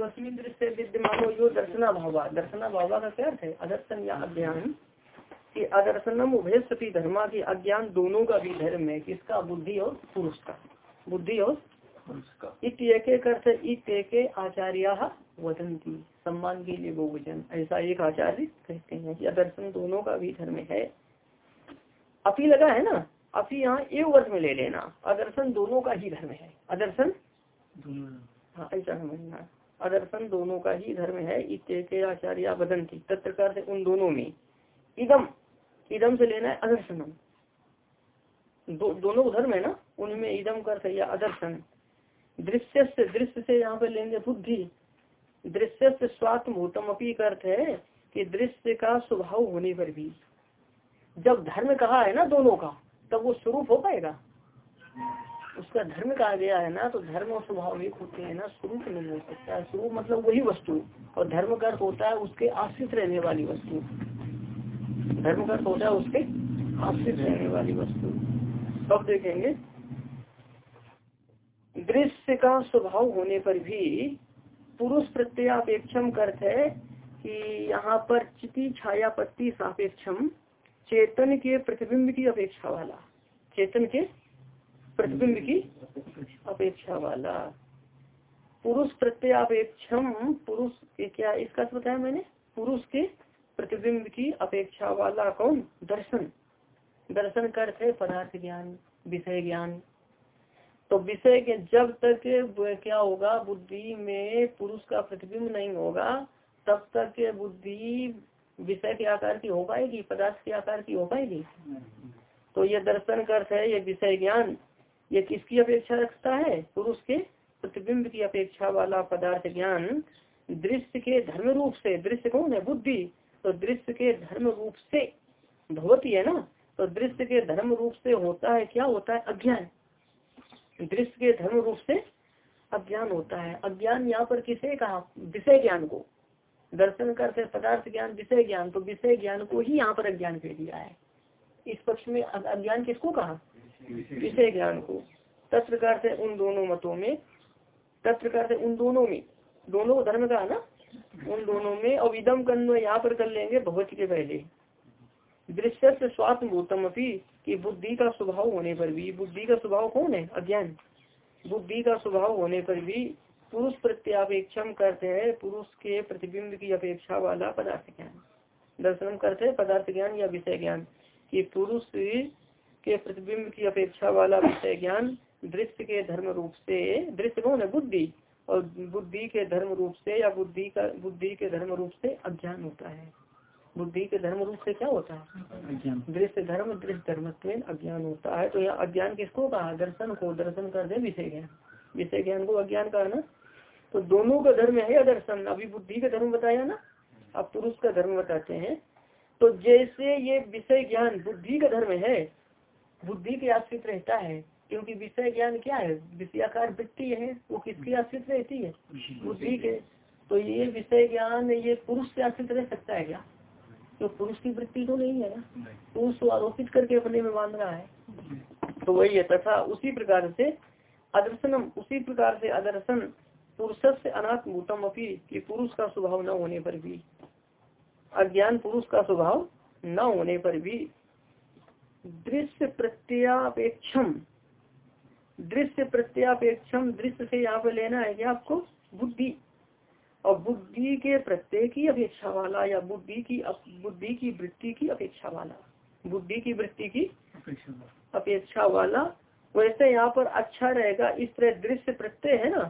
स्वस्मिन दृश्य विद्यमानो यो दर्शना भावा दर्शना भावा का क्या अर्थ है? अदर्शन या अज्ञान। कि अदर्शनम उभय सती धर्मा की अज्ञान दोनों का भी धर्म है किसका? बुद्धि और पुरुष का। बुद्धि और आचार्य वदंती सम्मान के लिए बहुवचन ऐसा एक आचार्य कहते हैं कि अदर्शन दोनों का भी धर्म है। अपी लगा है ना? अपी यहाँ एक वर्ष में ले लेना। अदर्शन दोनों का ही धर्म है। अदर्शन? हाँ ऐसा समझना। अदर्शन दोनों का ही धर्म है इत्य आचार्य बदंती। तत्कार से उन दोनों में इदम इदम से लेना है अदर्शनम। दो, दोनों धर्म है ना उनमें इदम कर या अदर्शन। दृश्य से दृश्य से यहाँ पे लेंगे बुद्धि। दृश्य से स्वात्म भूतम अपी अर्थ है कि दृश्य का स्वभाव होने पर भी। जब धर्म कहा है ना दोनों का तब वो स्वरूप हो पाएगा? उसका धर्म कहा गया है ना तो धर्म और स्वभाव एक होते हैं ना स्वरूप नहीं हो सकता है। स्वरूप मतलब वही वस्तु, और धर्म का अर्थ होता है उसके आश्रित रहने वाली वस्तु। धर्म का अर्थ होता है उसके आश्रित रहने वाली वस्तु। अब देखेंगे, दृश्य का स्वभाव होने पर भी पुरुष प्रत्यापेक्षम अर्थ है कि यहाँ पर चिति, छायापत्ति सापेक्षम, चेतन के प्रतिबिंब की अपेक्षा वाला। चेतन के प्रतिबिंब की अपेक्षा वाला। पुरुष प्रत्यापेक्षम पुरुष के क्या इसका बताया मैंने? पुरुष के प्रतिबिंब की अपेक्षा वाला कौन? दर्शन। दर्शन करते पदार्थ ज्ञान विषय ज्ञान। तो विषय के जब तक क्या होगा बुद्धि में पुरुष का प्रतिबिंब नहीं होगा तब तक बुद्धि विषय के आकार की हो पाएगी पदार्थ के आकार की हो पाएगी? तो ये दर्शन अर्थ है ये विषय ज्ञान। ये किसकी अपेक्षा रखता है? पुरुष के प्रतिबिंब की अपेक्षा वाला पदार्थ ज्ञान दृश्य के धर्म रूप से। दृश्य कौन है? बुद्धि। तो दृश्य के धर्म रूप से भगवती है ना? तो दृश्य के धर्म रूप से होता है, क्या होता है? अज्ञान। दृश्य के धर्म रूप से अज्ञान होता है। अज्ञान यहाँ पर किसे कहा? विषय ज्ञान को। दर्शन करते पदार्थ ज्ञान, विषय ज्ञान। तो विषय ज्ञान को ही यहाँ पर अज्ञान कह दिया है। इस पक्ष में अज्ञान किसको कहा? विषय ज्ञान को। तत्प्रकार से उन दोनों मतों में तत्प्रकार से उन दोनों में, दोनों धर्म का ना? उन दोनों में, और इदम कन्व यहाँ पर कर लेंगे भगवत के पहले। दृश्य से स्वात्म भूतम अपनी कि बुद्धि का स्वभाव होने पर भी, बुद्धि का स्वभाव कौन है? अज्ञान। बुद्धि का स्वभाव होने पर भी पुरुष प्रत्यापेक्षम करते हैं, पुरुष के प्रतिबिंब की अपेक्षा वाला पदार्थ ज्ञान। दर्शन करते हैं पदार्थ ज्ञान या विषय ज्ञान कि पुरुष के प्रतिबिंब की अपेक्षा वाला विषय ज्ञान दृश्य के धर्म रूप से दृश्य कौन है? बुद्धि। और बुद्धि के धर्म रूप से या बुद्धि का बुद्धि के धर्म रूप से अज्ञान होता है। बुद्धि के धर्म रूप से क्या होता है? दृश्य धर्म दृश्य धर्म अज्ञान होता है। तो यह अज्ञान किसको कहा? दर्शन को दर्शन कर दे विषय ज्ञान। विषय ज्ञान को अज्ञान कहा ना? तो दोनों का धर्म है दर्शन? अभी बुद्धि का धर्म बताया ना? अब पुरुष का धर्म बताते हैं। तो जैसे ये विषय ज्ञान बुद्धि का धर्म है बुद्धि के आश्रित रहता है क्योंकि विषय ज्ञान क्या है? विषयाकार वृत्ति है वो किसकी आश्रित रहती है? बुद्धि के। तो ये विषय ज्ञान ये पुरुष से आश्रित रह सकता है क्या? तो पुरुष की वृत्ति तो नहीं है ना। पुरुष को आरोपित करके अपने में मान रहा है तो वही है तथा उसी प्रकार से अदर्शनम उसी प्रकार से अदर्शन पुरुष से अनात्मूतम अपनी कि पुरुष का स्वभाव न होने पर भी। अज्ञान पुरुष का स्वभाव न होने पर भी। दृश्य प्रत्यापेक्षम दृश्य प्रत्यापेक्षम दृश्य से यहाँ पे लेना है क्या आपको बुद्धि। और बुद्धि के प्रत्यय की अपेक्षा वाला या बुद्धि की बुद्धि की वृत्ति की अपेक्षा वाला बुद्धि की वृत्ति की अपेक्षा वाला वैसे यहाँ पर अच्छा रहेगा इस तरह दृश्य प्रत्यय है ना?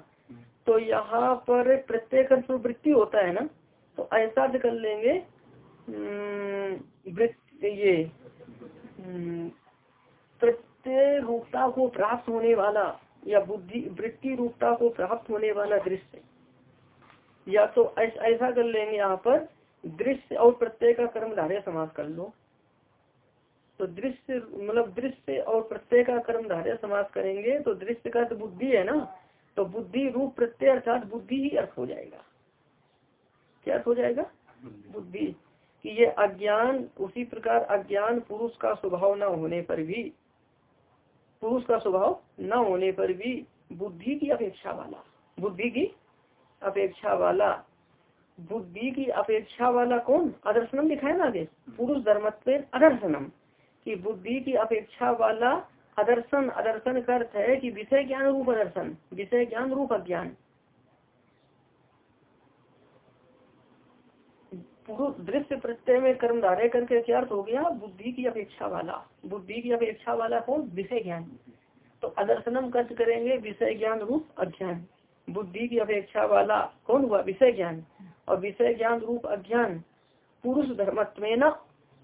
तो यहाँ पर प्रत्यय का वृत्ति होता है ना तो ऐसा कर लेंगे ये प्रत्यय रूपता को प्राप्त होने वाला या बुद्धि वृत्ति रूपता को प्राप्त होने वाला दृश्य। या तो ऐसा कर लेंगे यहाँ पर दृश्य और प्रत्यय का कर्म धारे समास कर लो। तो दृश्य मतलब दृश्य और प्रत्यय का कर्म धारे समास करेंगे तो दृश्य का तो बुद्धि है ना तो बुद्धि रूप प्रत्यय अर्थात बुद्धि ही अर्थ हो जाएगा। क्या अर्थ हो जाएगा? बुद्धि। कि ये अज्ञान, उसी प्रकार अज्ञान पुरुष का स्वभाव न होने पर भी, पुरुष का स्वभाव न होने पर भी बुद्धि की अपेक्षा वाला, बुद्धि की अपेक्षा वाला, बुद्धि की अपेक्षा वाला कौन? अदर्शनम है ना आगे, पुरुष धर्मत्व अदर्शनम, की बुद्धि की अपेक्षा वाला अदर्शन अदर्शन का अर्थ है कि विषय ज्ञान रूप अदर्शन, विषय ज्ञान रूप अज्ञान। पुरुष दृश्य प्रत्यय में कर्म धारे करके क्या अर्थ हो गया, बुद्धि की अपेक्षा वाला। बुद्धि की अपेक्षा वाला कौन? विषय ज्ञान। तो अदर्शनम कर्ज करेंगे, विषय ज्ञान रूप अज्ञान। बुद्धि की अपेक्षा वाला कौन हुआ? विषय ज्ञान। और विषय ज्ञान रूप अज्ञान, पुरुष धर्मत्व न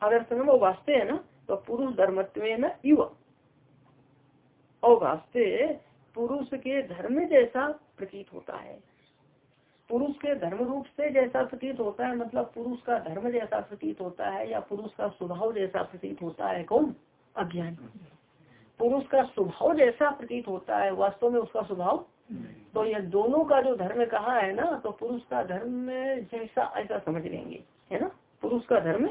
अदर्शनम वास्ते है ना तो पुरुष धर्मत्व न युव और वास्ते पुरुष के धर्म जैसा प्रतीत होता है। पुरुष के धर्म रूप से जैसा प्रतीत होता है मतलब पुरुष का धर्म जैसा प्रतीत होता है या पुरुष का स्वभाव जैसा प्रतीत होता है, कौन? अज्ञान। पुरुष का स्वभाव जैसा प्रतीत होता है, वास्तव में उसका स्वभाव तो यह दोनों का जो धर्म कहा है ना तो पुरुष का धर्म जैसा, ऐसा समझ लेंगे, है ना? पुरुष का धर्म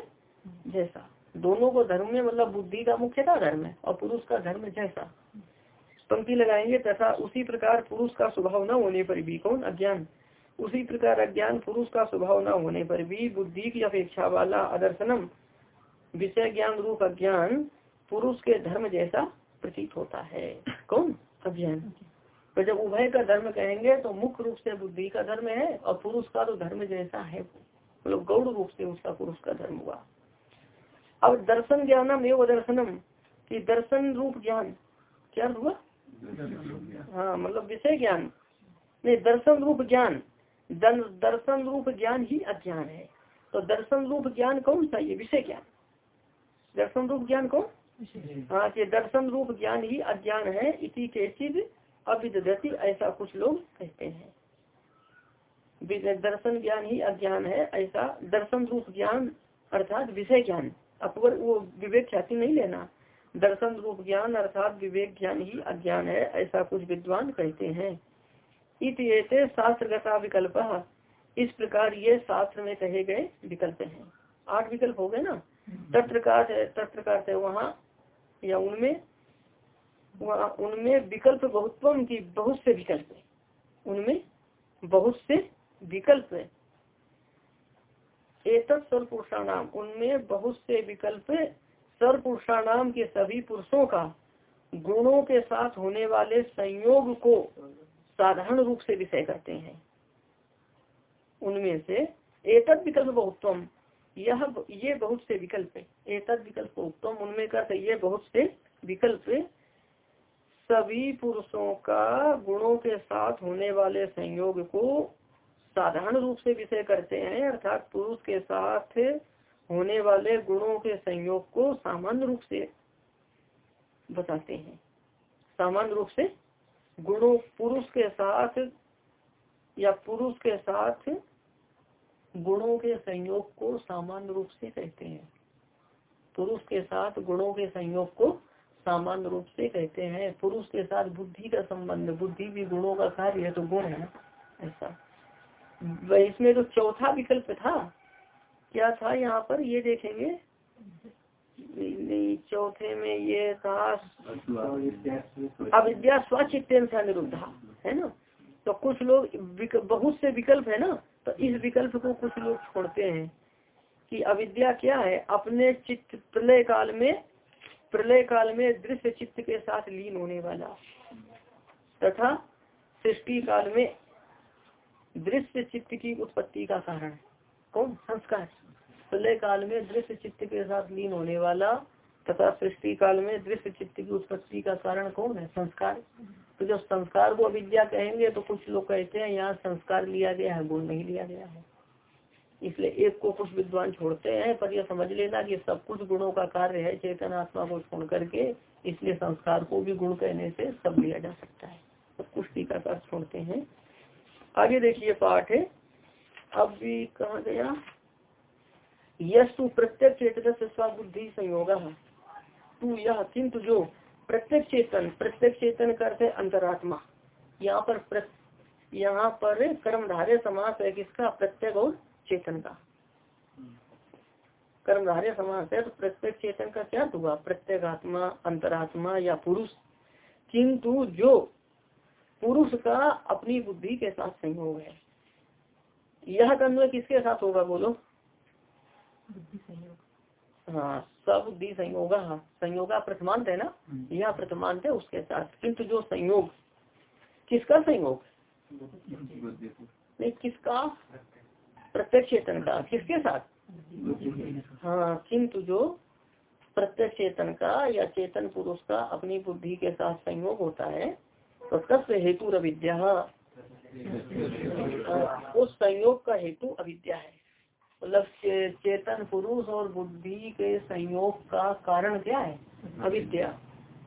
जैसा। दोनों को धर्म में मतलब बुद्धि का मुख्यता धर्म है, और पुरुष का धर्म जैसा। पंक्ति लगाएँगे, तथा उसी प्रकार पुरुष का स्वभाव न होने पर भी, कौन? अज्ञान। उसी प्रकार अज्ञान पुरुष का स्वभाव न होने पर भी बुद्धि की अपेक्षा वाला अदर्शनम विषय ज्ञान रूप अज्ञान पुरुष के धर्म जैसा प्रतीत होता है। कौन? अज्ञान। तो जब उभय का धर्म कहेंगे तो मुख्य रूप से बुद्धि का धर्म है और पुरुष का तो धर्म जैसा है। मतलब गौड़ रूप से उसका पुरुष का धर्म हुआ। अब दर्शन ज्ञानम एवं दर्शनम की दर्शन रूप ज्ञान क्या हुआ? हाँ मतलब विषय ज्ञान। नहीं दर्शन रूप ज्ञान। दर्शन रूप ज्ञान ही अज्ञान है। तो दर्शन रूप ज्ञान कौन सा ये विषय ज्ञान दर्शन रूप ज्ञान कौन? हाँ ये दर्शन रूप ज्ञान ही अज्ञान है इसी के चिद अविदति ऐसा कुछ लोग कहते हैं। दर्शन ज्ञान ही अज्ञान है ऐसा दर्शन रूप ज्ञान अर्थात विषय ज्ञान। अकबर वो विवेक ख्याति नहीं लेना। दर्शन रूप ज्ञान अर्थात विवेक ज्ञान ही अज्ञान है ऐसा कुछ विद्वान कहते हैं। इतने शास्त्र विकल्प। इस प्रकार ये शास्त्र में कहे गए विकल्प हैं। आठ विकल्प हो गए ना? तत्र का तत्र वहाँ या उनमें वहाँ उनमें विकल्प बहुत्वम की बहुत से विकल्प है। उनमें बहुत से विकल्प है। एक सर्वपुरुषाणाम उनमें बहुत से विकल्प सर्वपुरुषाणाम के सभी पुरुषों का गुणों के साथ होने वाले संयोग को साधारण रूप से विषय करते हैं। उनमें से एतद विकल्प बहुत्तम यह ये बहुत से विकल्प है। एतद विकल्प उत्तम उनमें कहते ये बहुत से विकल्प सभी पुरुषों का गुणों के साथ होने वाले संयोग को साधारण रूप से विषय करते हैं, अर्थात पुरुष के साथ होने वाले गुणों के संयोग को सामान्य रूप से बताते हैं। सामान्य रूप से गुणों पुरुष के साथ या पुरुष के साथ गुणों के संयोग को सामान्य रूप से कहते हैं। पुरुष के साथ गुणों के संयोग को सामान्य रूप से कहते हैं। पुरुष के साथ बुद्धि का संबंध, बुद्धि भी गुणों का कार्य है तो गुण है ऐसा। इसमें जो तो चौथा विकल्प था, क्या था यहाँ पर? ये देखेंगे। चौथे में ये था अविद्या स्वचित्तेन से अनिरुद्धा है ना? तो कुछ लोग बहुत से विकल्प है ना? तो इस विकल्प को कुछ लोग छोड़ते हैं कि अविद्या क्या है? अपने चित्त प्रलय काल में प्रलय काल में दृश्य चित्त के साथ लीन होने वाला। तथा सृष्टि काल में दृश्य चित्त की उत्पत्ति का कारण। कौन? संस्कार। प्रलय काल में दृश्य चित्त के साथ लीन होने वाला तथा सृष्टि काल में दृश्य चित्त की उत्पत्ति का कारण कौन है? संस्कार। तो जब संस्कार को अविद्या कहेंगे तो कुछ लोग कहते हैं, यहाँ संस्कार लिया गया है, गुण नहीं लिया गया है। इसलिए एक को कुछ विद्वान छोड़ते हैं, पर यह समझ लेना कि सब कुछ गुणों का कार्य है, चेतन आत्मा को छोड़ करके, इसलिए संस्कार को भी गुण कहने से सब लिया जा सकता है। सब कुछ टीकाकार छोड़ते हैं। आगे देखिए पाठ है। अब भी कहा गया? यस्तु प्रत्येक चेतन से स्वबुद्धि संयोग। तू यह किंतु जो प्रत्येक चेतन प्रत्येक चेतन करते अंतरात्मा। यहाँ पर यहाँ पर कर्मधारे समास है किसका? प्रत्येक और चेतन का। कर्मधारे समास है तो प्रत्येक चेतन का क्या हुआ? प्रत्येक आत्मा अंतरात्मा या पुरुष। किंतु जो पुरुष का अपनी बुद्धि के साथ संयोग है। यह अन्वय किसके साथ होगा बोलो? हाँ बुद्धि संयोग संयोगा प्रथमांत है ना? हम्म। यह प्रथमांत है उसके साथ। किंतु जो संयोग किसका संयोग? नहीं किसका? प्रत्यक्ष चेतन का। किसके साथ? हाँ किंतु जो प्रत्यक्ष चेतन का या चेतन पुरुष का अपनी बुद्धि के साथ संयोग होता है तो तत्व हेतु अविद्या उस संयोग का हेतु अविद्या है। मतलब चेतन पुरुष और बुद्धि के संयोग का कारण क्या है? अविद्या।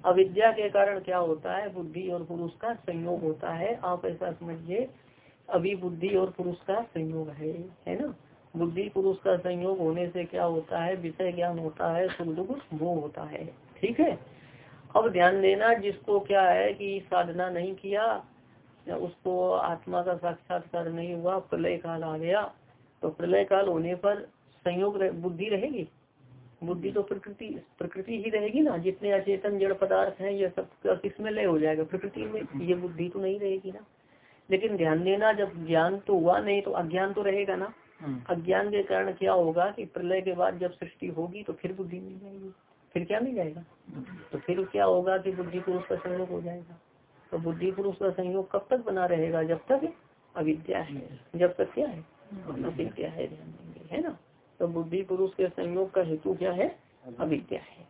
अविद्या के कारण क्या होता है? बुद्धि और पुरुष का संयोग होता है। आप ऐसा समझिए, अभी बुद्धि और पुरुष का संयोग है है ना? बुद्धि पुरुष का संयोग होने से क्या होता है? विषय ज्ञान होता है, सुख दुख वो होता है। ठीक है? अब ध्यान देना, जिसको क्या है कि साधना नहीं किया उसको आत्मा का साक्षात्कार नहीं हुआ, प्रलय काल आ गया तो प्रलय काल होने पर संयोग रह, बुद्धि रहेगी? बुद्धि तो प्रकृति प्रकृति ही रहेगी ना? जितने अचेतन जड़ पदार्थ हैं ये सब किसमें लय हो जाएगा? प्रकृति में ये बुद्धि तो नहीं रहेगी ना। लेकिन ध्यान देना जब ज्ञान तो हुआ नहीं तो अज्ञान तो रहेगा ना। हम्म। अज्ञान के कारण क्या होगा कि प्रलय के बाद जब सृष्टि होगी तो फिर बुद्धि मिल जाएगी। फिर क्या मिल जाएगा? तो फिर क्या होगा कि बुद्धि पुरुष का संयोग हो जाएगा? तो बुद्धि पुरुष का संयोग कब तक बना रहेगा? जब तक अविद्या है। जब तक क्या है? अविद्या है ध्यान देंगे, है ना? तो बुद्धि पुरुष के संयोग का हेतु क्या है? अविद्या है।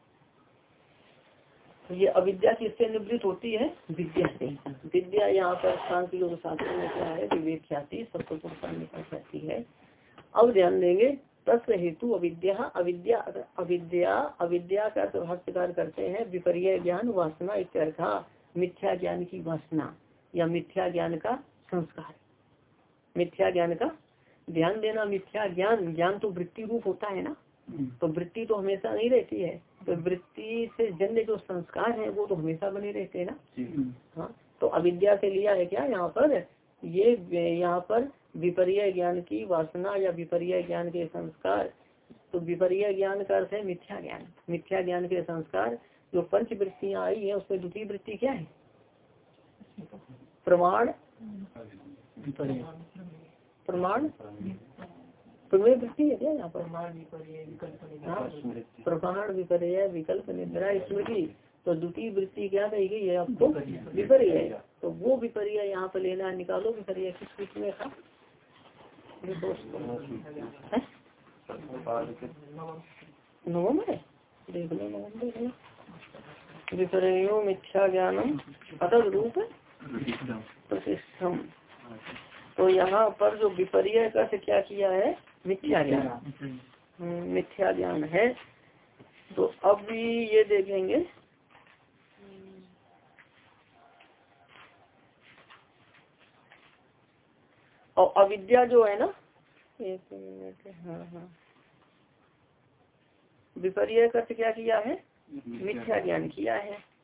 तो ये अविद्या किससे निवृत्त होती है? विद्या से विद्या यहाँ पर शांति योग शास्त्र में क्या है? विवेक ख्याति, सबको निकल जाती है। अब ध्यान देंगे, तत्व हेतु अविद्या अविद्या अविद्या अविद्या का भाष्यकार करते हैं, विपर्य ज्ञान, वासना इत्यर्था, मिथ्या ज्ञान की वासना, या मिथ्या ज्ञान का संस्कार। मिथ्या ज्ञान का ध्यान देना मिथ्या ज्ञान ज्ञान तो वृत्ति रूप होता है ना? हम्म। तो वृत्ति तो हमेशा नहीं रहती है। तो वृत्ति से जन्य जो संस्कार है वो तो हमेशा बने रहते हैं ना? हाँ तो अविद्या से लिया है क्या यहाँ पर? ये यहाँ पर विपर्य ज्ञान की वासना या विपर्य ज्ञान के संस्कार। तो विपर्य ज्ञान का अर्थ है मिथ्या ज्ञान। मिथ्या ज्ञान के संस्कार जो पंच वृत्तियाँ आई है उसमें द्वितीय वृत्ति क्या है? प्रमाण। प्रमाण? प्रमेय वृत्ति है क्या यहाँ पर? प्रमाण विपर्य विकल्प निद्रा। स्मृति तो द्वितीय वृत्ति क्या कही गई है आपको? विपर्य तो वो विपर्य यहाँ पर लेना निकालो विपर्य किस बीच में था? नवम है? देख लो नवम देख लो। विपर्यो मिथ्या ज्ञानम अतः रूप प्रतिष्ठम। तो यहाँ पर जो विपर्य का से क्या किया है? मिथ्या ज्ञान। हम्म, मिथ्या ज्ञान है। तो अब भी ये देखेंगे। और अविद्या जो है ना एक मिनट हाँ हाँ। विपर्य का क्या किया है? मिथ्या ज्ञान किया है।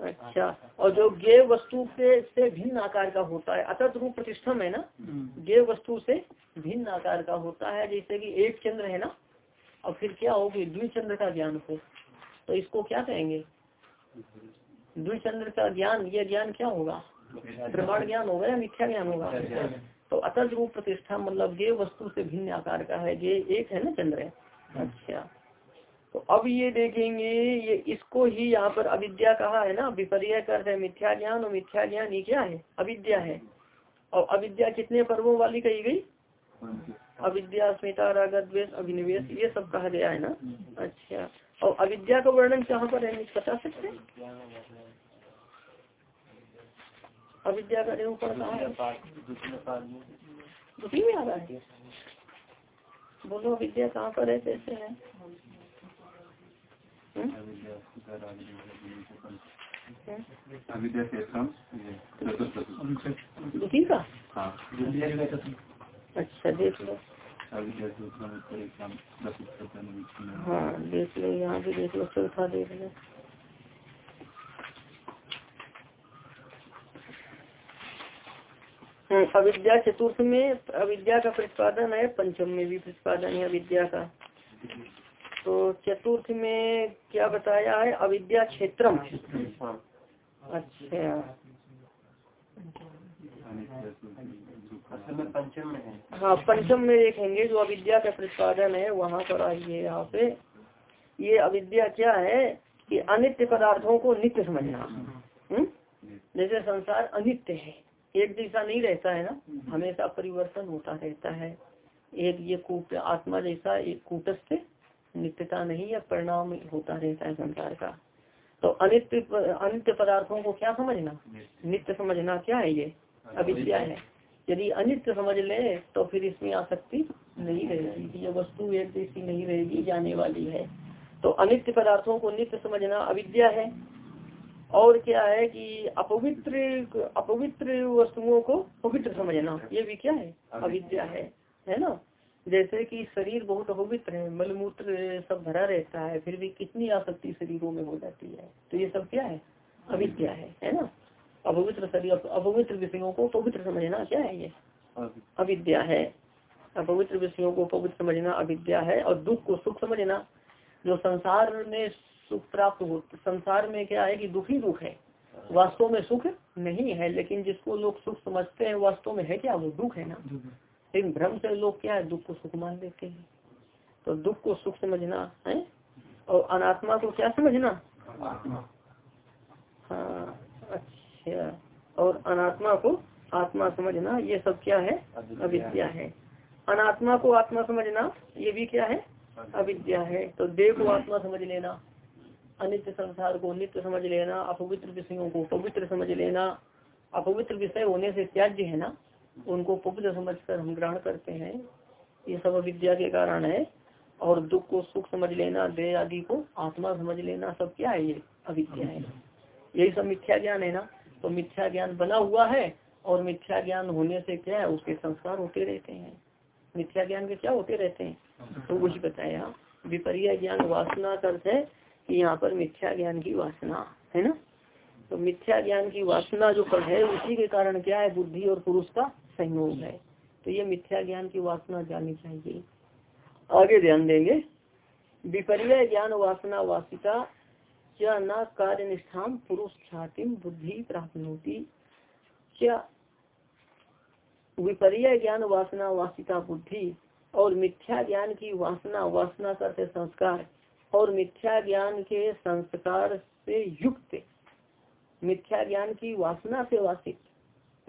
अच्छा। और जो गे वस्तु के से भिन्न आकार का होता है अतत रूप प्रतिष्ठम है ना? हम्म। गे वस्तु से भिन्न आकार का होता है जैसे कि एक चंद्र है ना? और फिर क्या होगी? द्विचंद्र का ज्ञान हो। तो इसको क्या कहेंगे? द्विचंद्र का ज्ञान ये ज्ञान क्या होगा? प्रमाण ज्ञान होगा या मिथ्या ज्ञान होगा? तो अतत रूप प्रतिष्ठा मतलब गे वस्तु से भिन्न आकार का है गे एक है ना चंद्र? अच्छा। तो अब ये देखेंगे, ये इसको ही यहाँ पर अविद्या कहा है ना, विपर्य कर है मिथ्या ज्ञान और मिथ्या ज्ञान ये क्या है? अविद्या है। और अविद्या कितने पर्वों वाली कही गई? अविद्या, स्मिता, राग, द्वेष, अभिनिवेश, ये सब कहा गया है ना? अच्छा। और अविद्या का वर्णन कहाँ पर है? बता सकते अविद्या का निरूपण कहाँ है? में आ रहा है। बोलो, अविद्या कहाँ पर है? कैसे है? अच्छा देख लो हाँ देख लो यहाँ भी देख लो चौथा देख लो। अविद्या चतुर्थ में अविद्या का प्रतिपादन है पंचम में भी प्रतिपादन है अविद्या का तो चतुर्थ में क्या बताया है? अविद्या क्षेत्रम अच्छा। पंचम में है। हाँ पंचम में देखेंगे जो अविद्या का प्रतिपादन है वहाँ पर आइए यहाँ पे। ये अविद्या क्या है कि अनित्य पदार्थों को नित्य समझना। हम्म? जैसे संसार अनित्य है। एक जैसा नहीं रहता है ना? हमेशा परिवर्तन होता रहता है। एक ये कूट आत्मा जैसा एक कूटस्थ नित्यता नहीं है परिणाम होता रहता है संसार का? तो अनित्य अनित्य पदार्थों को क्या समझना? नित्य। समझना क्या है ये? अविद्या है? यदि अनित्य समझ ले तो फिर इसमें आसक्ति नहीं रहेगी ये वस्तु एक जैसी नहीं रहेगी जाने वाली है। तो अनित्य पदार्थों को नित्य समझना अविद्या है। और क्या है कि अपवित्र अपवित्र वस्तुओं को पवित्र समझना ये भी क्या है? अविद्या है है ना? जैसे कि शरीर बहुत अपवित्र है मलमूत्र सब भरा रहता है फिर भी कितनी आसक्ति शरीरों में हो जाती है। तो ये सब क्या है? अविद्या है है ना? अपवित्र शरीर अपवित्र विषयों को पवित्र समझना क्या है ये? अविद्या। है। अपवित्र विषयों को पवित्र समझना अविद्या है और दुख को सुख समझना जो संसार में सुख प्राप्त हो संसार में क्या है कि दुख ही दुख है। वास्तव में सुख नहीं है लेकिन जिसको लोग सुख समझते हैं वास्तव में है क्या? वो दुख है ना? लेकिन भ्रम से लोग क्या है? दुख को सुख मान लेते हैं। तो दुख को सुख समझना है? और अनात्मा को क्या समझना? हाँ अच्छा। और अनात्मा को आत्मा समझना ये सब क्या है? अविद्या। है। अनात्मा को आत्मा समझना ये भी क्या है? अविद्या है। तो देह को आत्मा समझ लेना अनित्य संसार को नित्य समझ लेना अपवित्र विषयों को पवित्र समझ लेना अपवित्र विषय होने से त्याज्य है ना? उनको पवित्र समझकर हम ग्रहण करते हैं। ये सब अविद्या के कारण है। और दुख को सुख समझ लेना, देह आदि को आत्मा समझ लेना, सब क्या है ये? अविद्या है। यही सब मिथ्या ज्ञान है ना? तो मिथ्या ज्ञान बना हुआ है और मिथ्या ज्ञान होने से क्या है? उसके संस्कार होते रहते हैं। मिथ्या ज्ञान के क्या होते रहते हैं? तो कुछ बताया विपरीय ज्ञान वासना अर्थ है कि यहाँ पर मिथ्या ज्ञान की वासना, है ना? तो मिथ्या ज्ञान की वासना जो पर है, उसी के कारण क्या है? बुद्धि और पुरुष का संयोग है। तो ये मिथ्या ज्ञान की वासना जानी चाहिए। आगे ध्यान देंगे। विपर्य ज्ञान वासना वासिता क्या न कार्य निष्ठा पुरुष ख्याति बुद्धि प्राप्त होती क्या विपर्य ज्ञान वासना वासिता बुद्धि और मिथ्या ज्ञान की वासना वासना करते संस्कार और मिथ्या ज्ञान के संस्कार से युक्त। मिथ्या ज्ञान की वासना से वासित।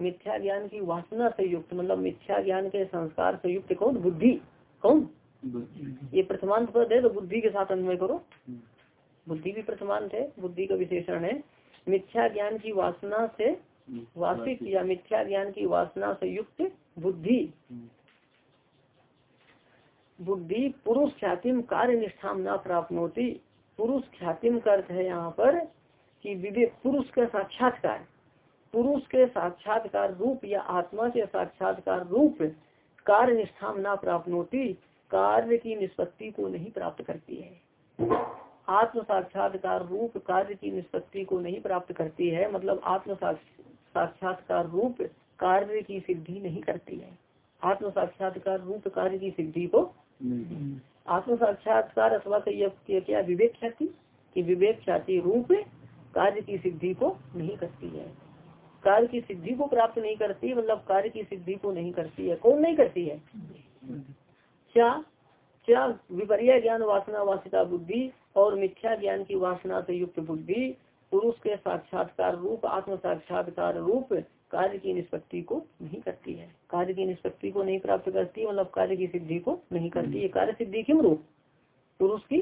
मिथ्या ज्ञान की वासना से युक्त मतलब मिथ्या ज्ञान के संस्कार से युक्त कौन? बुद्धि। कौन? ये प्रथमांत पद है तो बुद्धि के साथ अन्वय करो। बुद्धि भी प्रथमांत है बुद्धि का विशेषण है। मिथ्या ज्ञान की वासना से वासित या मिथ्या ज्ञान की वासना से युक्त बुद्धि। बुद्धि पुरुष ख्यातिम कार्य निष्ठा न प्राप्त होती पुरुष ख्यातिम का अर्थ है यहाँ पर कि विवेक पुरुष का साक्षात्कार। पुरुष के साक्षात्कार रूप या आत्मा के साक्षात्कार रूप कार्य निष्ठा न प्राप्त होती कार्य की निष्पत्ति को नहीं प्राप्त करती है। आत्म साक्षात्कार रूप कार्य की निष्पत्ति को नहीं प्राप्त करती है मतलब आत्म साक्षात्कार रूप कार्य की सिद्धि नहीं करती है। आत्म साक्षात्कार रूप कार्य की सिद्धि को आत्म साक्षात्कार अथवा क्या विवेक ख्याति की विवेक ख्याति रूप कार्य की सिद्धि को नहीं करती है। कार्य की सिद्धि को प्राप्त नहीं करती मतलब कार्य की सिद्धि को नहीं करती है। कौन नहीं करती है? क्या? क्या विपर्य ज्ञान वासना वासिता बुद्धि और मिथ्या ज्ञान की वासना से युक्त बुद्धि पुरुष के साक्षात्कार रूप आत्म साक्षात्कार रूप कार्य की निष्पत्ति को नहीं करती है। कार्य की निष्पत्ति को नहीं प्राप्त करती मतलब कार्य की सिद्धि को नहीं करती है। कार्य सिद्धि किम रूप? पुरुष की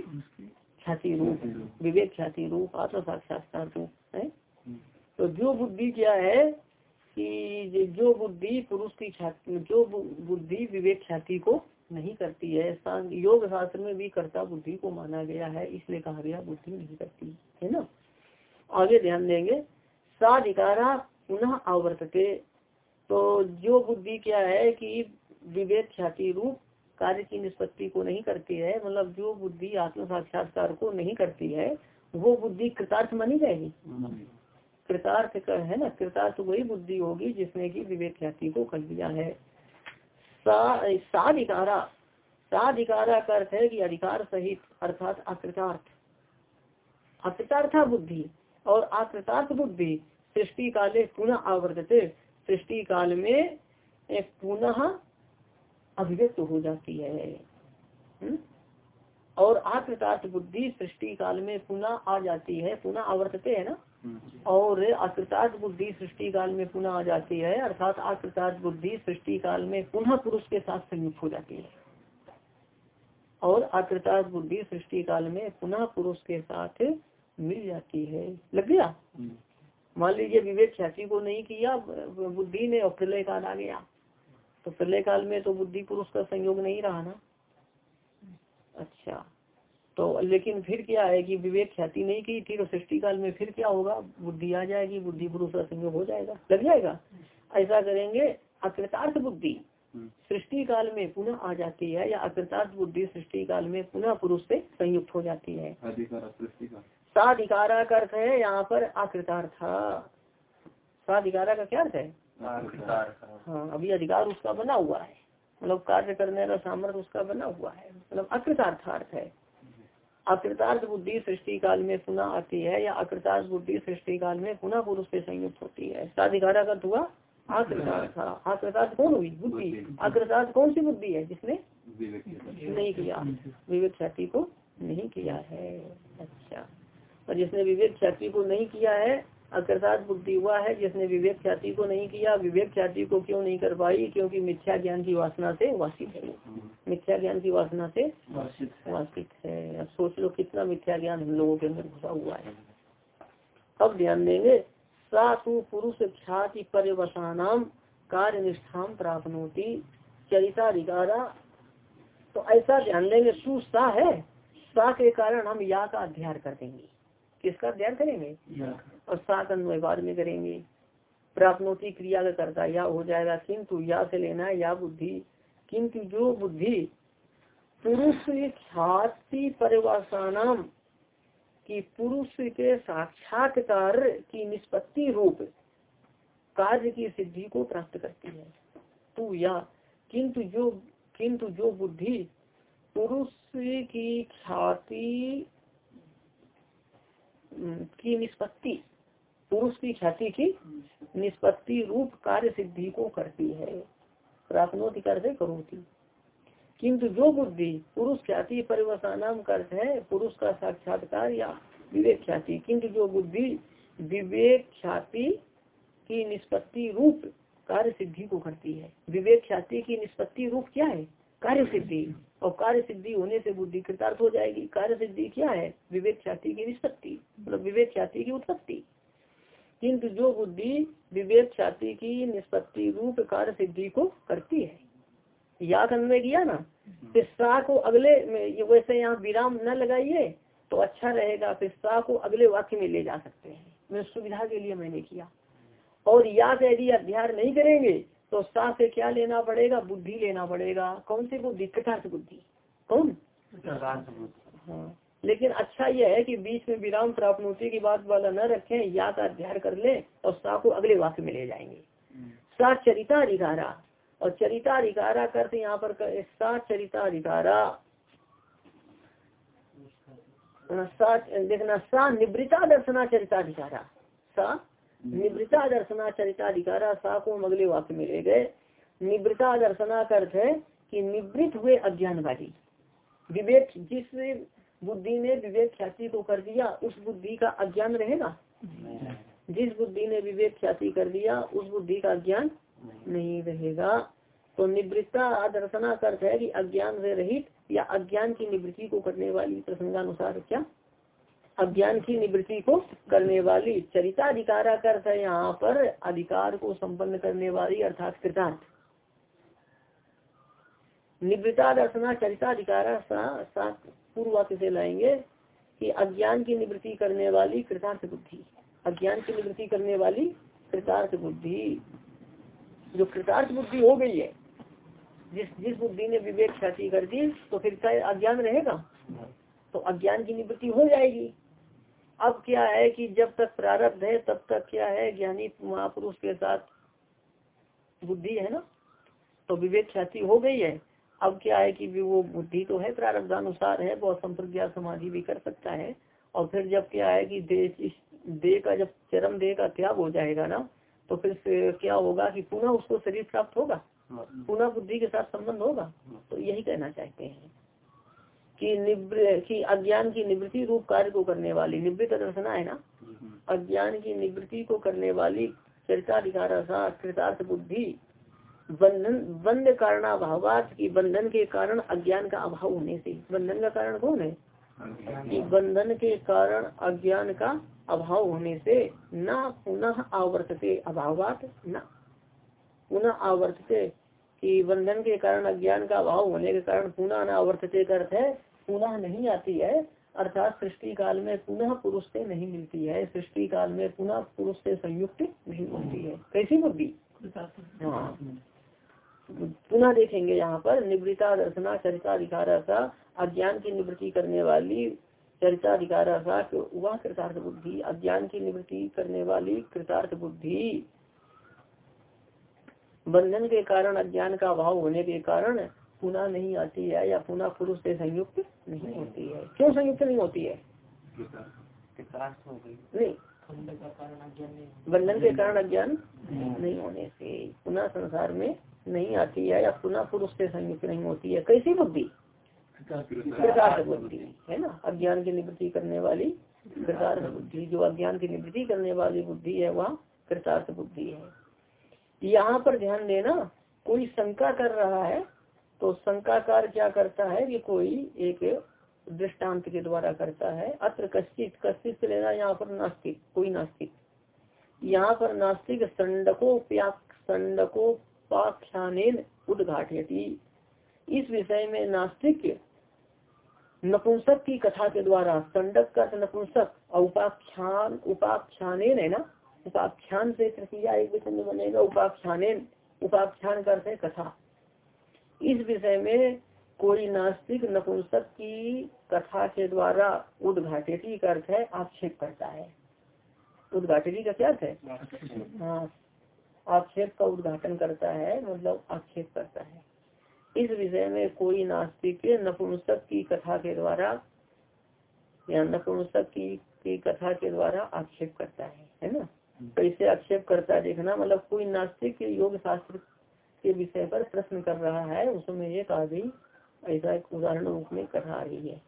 ख्याति रूप विवेक ख्याति रूप आत्म साक्षात्कार रूप है? तो जो बुद्धि क्या है कि जो बुद्धि पुरुष की ख्याति, जो बुद्धि विवेक ख्याति को नहीं करती है योग शास्त्र में भी कर्ता बुद्धि को माना गया है, इसलिए कहा गया बुद्धि नहीं करती, है ना? आगे ध्यान देंगे। साधिकारा पुनः आवर्तते। तो जो बुद्धि क्या है कि विवेक ख्याति रूप कार्य की निष्पत्ति को नहीं करती है मतलब जो बुद्धि आत्म साक्षात्कार को नहीं करती है, वो बुद्धि कृतार्थ मानी जाएगी। कृतार्थ का है ना? कृतार्थ वही बुद्धि होगी जिसने की विवेक ख्याति को कर दिया है। साधिकारा साधिकारा का अर्थ है कि अधिकार सहित, अर्थात अकृतार्थ। अकृतार्था बुद्धि और अकृतार्थ बुद्धि सृष्टि काले पुनः आवर्तते। सृष्टि काल में पुनः अभिव्यक्त हो जाती है। हुँ? और आकृतार्थ बुद्धि सृष्टि काल में पुनः आ जाती है, पुनः आवर्तते, है ना? और आकृतार्थ बुद्धि सृष्टि काल में पुनः आ जाती है अर्थात आकृतार्थ बुद्धि सृष्टि काल में पुनः पुरुष के साथ संयुक्त हो जाती है। और आकृतार्थ बुद्धि सृष्टि काल में पुनः पुरुष के साथ मिल जाती है। लग गया? मान लीजिए विवेक ख्याति को नहीं किया बुद्धि ने और प्रलय काल आ गया। तो प्रलय काल में तो बुद्धि पुरुष का संयोग नहीं रहा ना? अच्छा। तो लेकिन फिर क्या है कि विवेक ख्याति नहीं की थी तो सृष्टि काल में फिर क्या होगा? बुद्धि आ जाएगी बुद्धि पुरुष का संयोग हो जाएगा। लग जाएगा? ऐसा करेंगे अकृतार्थ बुद्धि सृष्टि काल में पुनः आ जाती है या अकृतार्थ बुद्धि सृष्टि काल में पुनः पुरुष से संयुक्त हो जाती है। साधिकारा का अर्थ है यहाँ पर आकृतार्थ। साधिकारा का क्या अर्थ है? हाँ अभी अधिकार उसका बना हुआ है। मतलब कार्य करने का सामर्थ्य उसका बना हुआ है। मतलब अकृतार्थ अर्थ है। अकृतार्थ बुद्धि सृष्टि काल में पुनः आती है या अकृतार्थ बुद्धि सृष्टि काल में पुनः पुरुष से संयुक्त होती है? साधिकारा का हुआ, आकृतार्थ आकृतार्थ कौन हुई? बुद्धि। अकृतार्थ कौन सी बुद्धि है जिसने नहीं किया? विवेक ख्याति को नहीं किया है। अच्छा। और जिसने विवेक ख्याति को नहीं किया है अकृतार्थ बुद्धि हुआ है जिसने विवेक ख्याति को नहीं किया विवेक ख्याति को क्यों नहीं कर पाई? क्योंकि मिथ्या ज्ञान की वासना से वासित है मिथ्या ज्ञान की वासना से वासित है। अब सोच लो कितना मिथ्या ज्ञान हम लोगों के अंदर घुसा हुआ है। अब ध्यान देंगे सातु पुरुष ख्याति परिवसानाम कार्य निष्ठाम प्राप्त होती चरिताधिकारा। तो ऐसा ध्यान देंगे सु सा है सा के कारण हम या का अध्ययन कर देंगे। किसका अध्ययन करेंगे? और सात अन्वय बाद में करेंगे। प्राप्नोति क्रिया का करता या हो जाएगा किंतु या से लेना है या बुद्धि। किंतु जो बुद्धि पुरुष ख्याति परिवासानाम की पुरुष के साक्षात्कार की निष्पत्ति रूप कार्य की सिद्धि को प्राप्त करती है। तू या। किंतु जो किंतु जो बुद्धि पुरुष की ख्याति की निष्पत्ति, पुरुष की ख्याति की निष्पत्ति रूप कार्य सिद्धि को करती है। प्राप्नोति करते करोती। किंतु जो बुद्धि पुरुष ख्याति परिवसानाम अर्थ है, पुरुष का साक्षात्कार या विवेक ख्याति किंतु जो बुद्धि विवेक ख्याति की निष्पत्ति रूप कार्य सिद्धि को करती है। विवेक ख्याति की निष्पत्ति रूप क्या है? कार्य सिद्धि और कार्य सिद्धि होने से बुद्धि कृतार्थ हो जाएगी। कार्य सिद्धि क्या है? विवेक ख्याति की निष्पत्ति। मतलब विवेक ख्याति की उत्पत्ति। किंतु जो बुद्धि विवेक ख्याति की निष्पत्ति रूप कार्य सिद्धि को करती है। याद अन्वय किया ना? पिस्सा को अगले वैसे यहाँ विराम न लगाइए तो अच्छा रहेगा। पिस्सा को अगले वाक्य में ले जा सकते हैं। मैं सुविधा के लिए मैंने किया। और याद यदि अध्ययन नहीं करेंगे तो सा से क्या लेना पड़ेगा? बुद्धि लेना पड़ेगा। कौन सी बुद्धि? कृतार्थ बुद्धि। कौन? हाँ। लेकिन अच्छा यह है कि बीच में विराम प्राप्ति की बात वाला न रखें या का अध्ययन कर ले और सा को अगले वाक्य में ले जाएँगे। सा चरिता अधिकारा। और चरिता अधिकारा करते यहाँ पर कर, सा चरिता अधिकारा। सा देखना सा निवृता दर्शना चरिता अधिकारा। सा निवृता दर्शना चरिताधिकारा सा को हम अगले वाक्य में ले गए। निवृता दर्शना का अर्थ है कि निवृत्त हुए अज्ञानवादी। विवेक जिस बुद्धि ने विवेक ख्याति को कर दिया उस बुद्धि का अज्ञान रहेगा? जिस बुद्धि ने विवेक ख्याति कर दिया उस बुद्धि का ज्ञान नहीं रहेगा। तो निवृत्ता दर्शना का अर्थ है कि अज्ञान से रहित या अज्ञान की निवृत्ति को करने वाली प्रसंगानुसार क्या? अज्ञान की निवृत्ति को करने वाली चरिता चरिताधिकारा अर्थ है। यहाँ पर अधिकार को संपन्न करने वाली अर्थात कृतार्थ। निवृत्ता दर्शना चरिताधिकारा पूर्व वाक्य से लाएँगे कि अज्ञान की निवृत्ति करने वाली कृतार्थ बुद्धि। अज्ञान की निवृत्ति करने वाली कृतार्थ बुद्धि। जो कृतार्थ बुद्धि हो गई है जिस जिस बुद्धि ने विवेक ख्याति कर दी तो फिर क्या अज्ञान रहेगा? तो अज्ञान की निवृत्ति हो जाएगी। अब क्या है कि जब तक प्रारब्ध है तब तक क्या है ज्ञानी महापुरुष के साथ बुद्धि है ना? तो विवेक ख्याति हो गई है। अब क्या है कि वो बुद्धि तो है प्रारब्धानुसार है बहुत संप्रज्ञा समाधि भी कर सकता है। और फिर जब क्या है कि देह देह का जब चरम देह का त्याग हो जाएगा ना तो फिर क्या होगा कि पुनः उसको शरीर प्राप्त होगा? पुनः बुद्धि के साथ संबंध होगा? तो यही कहना चाहते हैं। कि निवृ की अज्ञान की निवृत्ति रूप कार्य को करने वाली निवृत्त दर्शना है ना? अज्ञान की निवृत्ति को करने वाली चरिताधिकार कृतार्थ बुद्धि बंधन बंध कारणाभावात की बंधन के कारण अज्ञान का अभाव होने से। बंधन का कारण कौन है? कि बंधन के कारण अज्ञान का अभाव होने से न पुनः आवर्तते अभावात न। पुनः आवर्तते कि बंधन के कारण, अज्ञान का अभाव होने के कारण पुनः न आवर्तते अर्थ है, पुनः नहीं आती है। अर्थात सृष्टि काल में पुनः पुरुष से नहीं मिलती है। सृष्टि काल में पुनः पुरुष से संयुक्त नहीं होती है। कैसी बुद्धि? हाँ। पुनः देखेंगे यहाँ पर, निवृत्ता दर्शना चरिताधिकार अज्ञान की निवृत्ति करने वाली चरिताधिकार वह कृतार्थ बुद्धि, अज्ञान की निवृत्ति करने वाली कृतार्थ बुद्धि। बंधन के कारण, अज्ञान का अभाव होने के कारण पुनः नहीं आती है या पुनः पुरुष से संयुक्त नहीं होती है। क्यों संयुक्त नहीं होती है? नहीं। बंधन के कारण अज्ञान नहीं होने से, पुनः संसार में नहीं आती है या पुनः पुरुष से संयुक्त नहीं होती है। कैसी बुद्धि? कृतार्थ बुद्धि, है ना? अज्ञान की निवृत्ति करने वाली कृतार्थ बुद्धि, जो अज्ञान की निवृत्ति करने वाली बुद्धि है, वह कृतार्थ बुद्धि है। यहाँ पर ध्यान देना, कोई शंका कर रहा है तो शंकाकार क्या करता है? कि कोई एक दृष्टांत के द्वारा करता है। अत्र कश्चित कश्चित से लेना यहाँ पर नास्तिक, कोई नास्तिक। यहाँ पर नास्तिक संडको संडकोपाख्यान उद्घाटयती। इस विषय में नास्तिक नपुंसक की कथा के द्वारा, संडक का नपुंसक उपाख्यान उपाख्यान है ना? उपाख्यान से तृतीया एक वचन में बनेगा उपाख्यान उपाख्यान करते कथा। इस विषय में कोई नास्तिक नपुंसक की कथा के द्वारा उद्घाटित का अर्थ है आक्षेप करता है। उद्घाटित का क्या अर्थ है? हाँ। आक्षेप का उद्घाटन करता है मतलब आक्षेप करता है। इस विषय में कोई नास्तिक नपुंसक की कथा के द्वारा या नपुंसक की, की कथा के द्वारा आक्षेप करता है है ना? कैसे आक्षेप करता है, देखना मतलब कोई नास्तिक योग शास्त्र के विषय पर प्रश्न कर रहा है, उसमें एक आदि ऐसा एक उदाहरण रूप में कथा आ रही है।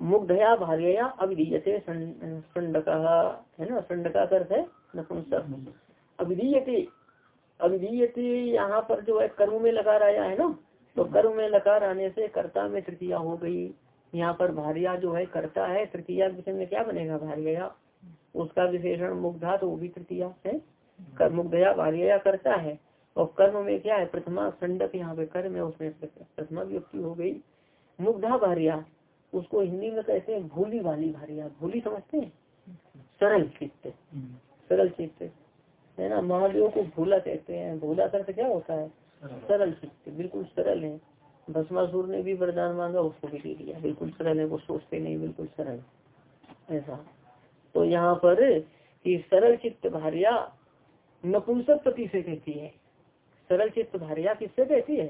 मुग्धया भार्या अभिधीयते है ना, संडका अर्थ अभिधीयते अभिधीयते यहाँ पर जो है कर्म में लगा रहा है ना तो कर्म में लकार आने से कर्ता में तृतीया हो गई। यहाँ पर भारिया जो है कर्ता है, तृतीया विषय में क्या बनेगा भारिया उसका विशेषण मुग्धा तो वो भी तृतीया है मुग्धया भारिया करता है। और कर्म में क्या है? प्रथमा संडक यहाँ पे कर्म है, उसमें प्रथमा व्यक्ति हो गई। मुग्धा भारिया उसको हिंदी में कहते हैं भूली वाली भारिया भूली समझते हैं? सरल चित्त। सरल चित्त। है ना? महादेव को भूला कहते हैं। भूला करते क्या होता है? सरल चित्त। बिल्कुल सरल है। भस्मासुर ने भी वरदान मांगा, उसको भी दे दिया। बिल्कुल सरल है, वो सोचते नहीं, बिल्कुल सरल। ऐसा। तो यहाँ पर कि सरल चित्त भारिया नपुंसक पति से कहती है। सरल चित्त भारिया किससे कहती है?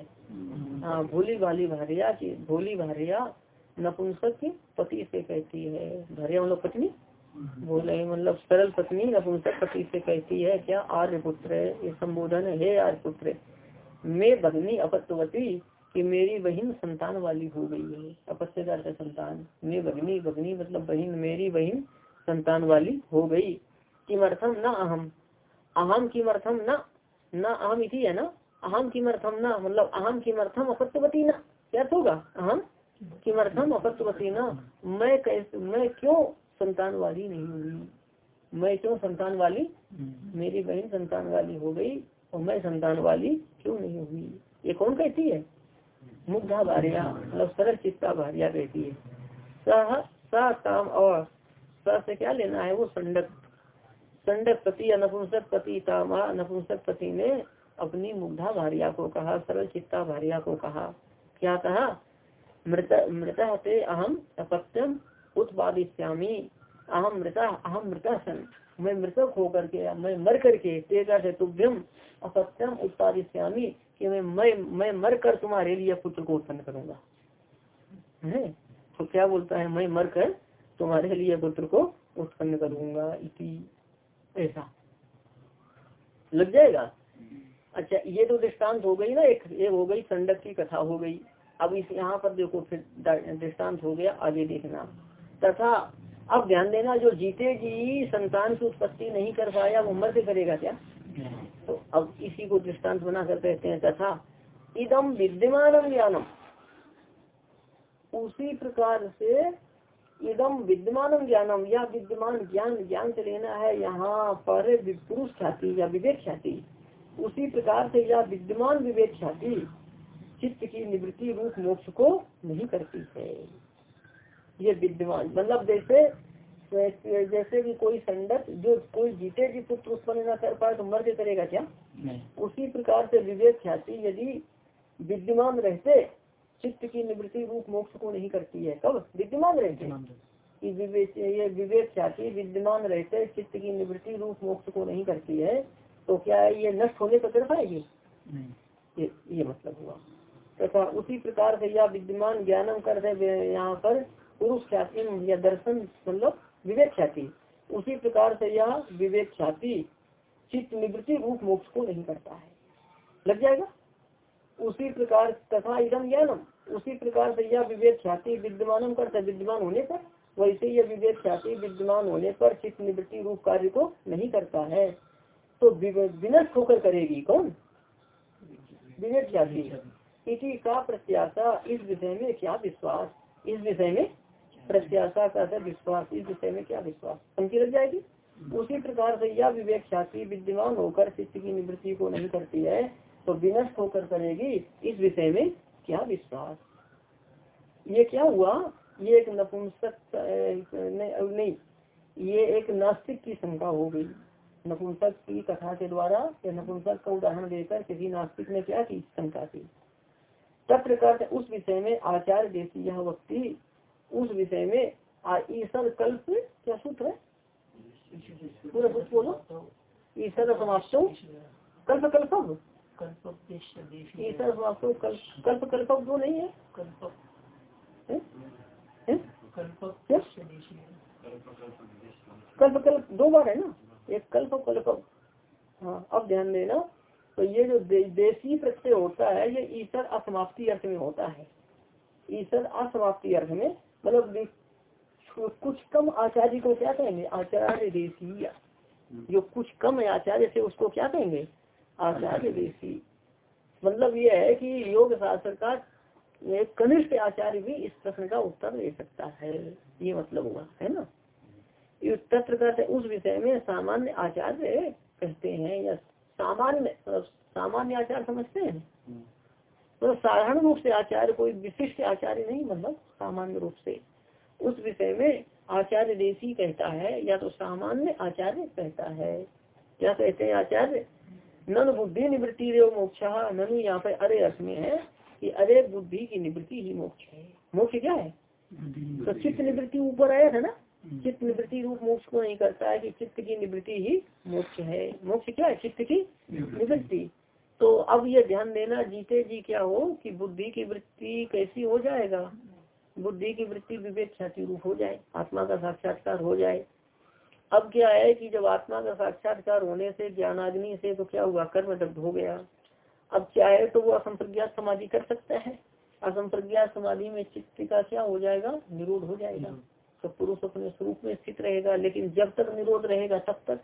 हाँ भोली वाली भारिया की भोली भारिया नपुंसक की पति से कहती है। भारिया मतलब पत्नी? बोले मतलब सरल पत्नी नपुंसक पति से कहती है क्या आर्य पुत्र ये संबोधन है आर्य पुत्र मैं भगनी अपत्यवती कि मेरी बहन संतान वाली हो गई है। अपत्यदार संतान। मैं भगनी भगनी मतलब बहन मेरी बहन संतान वाली हो गई। किमर्थम न अहम? अहम किमर्थम न? न अहम इति है ना? अहम किमर्थम न? मतलब अहम किमर्थम अपत्यवती न? क्या होगा? अहम किमर्थम अपत्यवती न? मैं कैसे मैं क्यों संतान वाली नहीं हुई मैं क्यों संतान वाली? मेरी बहन संतान वाली हो गई और मैं संतान वाली क्यों नहीं हुई ये कौन कहती है? मुग्धा भारिया मतलब सरल चित्ता भारिया कहती है। सह सा काम और स से क्या लेना है वो संडक संडक पति या नपुंसक पति तामा, नपुंसक पति ने अपनी मुग्धा भारिया को कहा, सरल चित्ता भारिया को कहा। क्या कहा? मृत मृत से अहम अपत्यम उत्पादिश्यामी अहम मृता अहम मृता सन। मैं मृतक होकर के, मैं मर करके, तेजा से तुभ्यम अपत्यम उत्पादिश्यामी कि मैं मैं मैं मर कर तुम्हारे लिए पुत्र को उत्पन्न करूँगा। है? तो क्या बोलता है? मैं मर कर तुम्हारे लिए पुत्र को उत्पन्न करूँगा इति। ऐसा। लग जाएगा? अच्छा ये तो दृष्टांत हो गई ना एक ये हो गई संडक की कथा हो गई। अब इस यहाँ पर देखो फिर दृष्टांत हो गया आगे देखना। तथा अब ध्यान देना जो जीते जी संतान की उत्पत्ति नहीं कर पाया वो मर से करेगा क्या? तो अब इसी को दृष्टांत बना कर कहते हैं तथा इदम विद्यमान ज्ञानम। उसी प्रकार से इदम विद्यमान ज्ञानम या विद्यमान ज्ञान ज्ञान से लेना है यहाँ पर पुरुष ख्याति या विवेक ख्याति। उसी प्रकार से यह विद्यमान विवेक ख्याति चित्त की निवृत्ति रूप मोक्ष को नहीं करती है। ये विद्यमान मतलब जैसे जैसे कि कोई संडत जो कोई जीते जी पुत्र उत्पन्न न कर पाए तो मर्ज करेगा क्या? उसी प्रकार से विवेक ख्याति यदि विद्यमान रहते चित्त की निवृत्ति रूप मोक्ष को नहीं करती है। कब? विद्यमान रहते। कि विवेक ये विवेक ख्याति विद्यमान रहते चित्त की निवृत्ति रूप मोक्ष को नहीं करती है तो क्या है ये नष्ट होने पर कर पाएगी ये? ये मतलब हुआ। तथा उसी प्रकार से यह विद्यमान ज्ञानम कर रहे यहाँ पर पुरुष ख्याति या दर्शन मतलब विवेक ख्याति उसी प्रकार से यह विवेक ख्याति चित्त निवृत्ति रूप मोक्ष को नहीं करता है। लग जाएगा? उसी प्रकार तथा इधम ज्ञानम। उसी प्रकार से यह विवेक ख्याति विद्यमान करता विद्यमान होने पर, वैसे यह विवेक ख्याति विद्यमान होने पर चित्त निवृत्ति रूप कार्य को नहीं करता है। तो विनष्ट होकर करेगी कौन? विवेक ख्याति। इसी का प्रत्याशा। इस विषय में क्या विश्वास? इस विषय में प्रत्याशा का विश्वास। इस विषय में क्या विश्वास? समझी लग जाएगी? उसी प्रकार से यह विवेक ख्याति विद्यमान होकर चित्त की निवृत्ति को नहीं करती है। तो विनष्ट होकर करेगी इस विषय में क्या विश्वास? ये क्या हुआ? ये एक नपुंसक नहीं, ये एक नास्तिक की शंका हो गई। नपुंसक की कथा के द्वारा या नपुंसक का उदाहरण देकर किसी नास्तिक ने क्या की? शंका की। तत्र उस विषय में आचार्य देशी यह व्यक्ति, उस विषय में ईश्वर कल्प, क्या सूत्र है? पूरा सूत्र बोलो। ईश्वर समाप्त कल्प कल्पक ईश्वर कल्प कल्पक दो नहीं है? कल्प कल्प दो बार है ना? एक कल्प कल्पक हाँ अब ध्यान देना तो ये जो दे, देशी प्रत्यय होता है ये ईश्वर असमाप्ति अर्थ में होता है। ईश्वर असमाप्ति अर्थ में मतलब कुछ कम आचार्य को क्या कहेंगे? आचार्य देशी जो कुछ कम है आचार्य से उसको क्या कहेंगे? आचार्य देशी मतलब यह है कि योग शास्त्र का कनिष्ठ आचार्य भी इस प्रश्न का उत्तर दे सकता है। ये मतलब हुआ, है ना? तत्र करते उस विषय में सामान्य आचार्य कहते हैं या सामान्य सामान्य आचार समझते हैं? तो साधारण रूप से आचार्य, कोई विशिष्ट आचार्य नहीं मतलब सामान्य रूप से। उस विषय में आचार्य देशी कहता है या तो सामान्य आचार्य कहता है। क्या कहते हैं आचार्य? नन बुद्धि निवृत्ति रे मोक्षा। ननु यहाँ पे अरे अर्थ में है कि अरे बुद्धि की निवृत्ति ही मोक्ष है। मोक्ष क्या है? तो चित्त निवृत्ति ऊपर आया था ना? चित्त निवृत्ति रूप मोक्ष को नहीं करता है कि चित्त की निवृत्ति ही मोक्ष है। मोक्ष क्या है? चित्त की निवृत्ति। तो अब ये ध्यान देना जीते जी क्या हो कि बुद्धि की वृत्ति कैसी हो जाएगा? बुद्धि की वृत्ति विवेक ख्याति रूप हो जाए आत्मा का साक्षात्कार हो जाए। अब क्या है कि जब आत्मा का साक्षात्कार होने से ज्ञान ज्ञानाग्नि से तो क्या हुआ? कर्म दग्ध हो गया। अब चाहे तो वो असंप्रज्ञात समाधि कर सकता है। असंप्रज्ञात समाधि में चित्त का क्या हो जाएगा? निरोध हो जाएगा। तो पुरुष अपने स्वरूप में स्थित रहेगा लेकिन जब तक निरोध रहेगा तब तक।